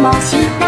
猫喜。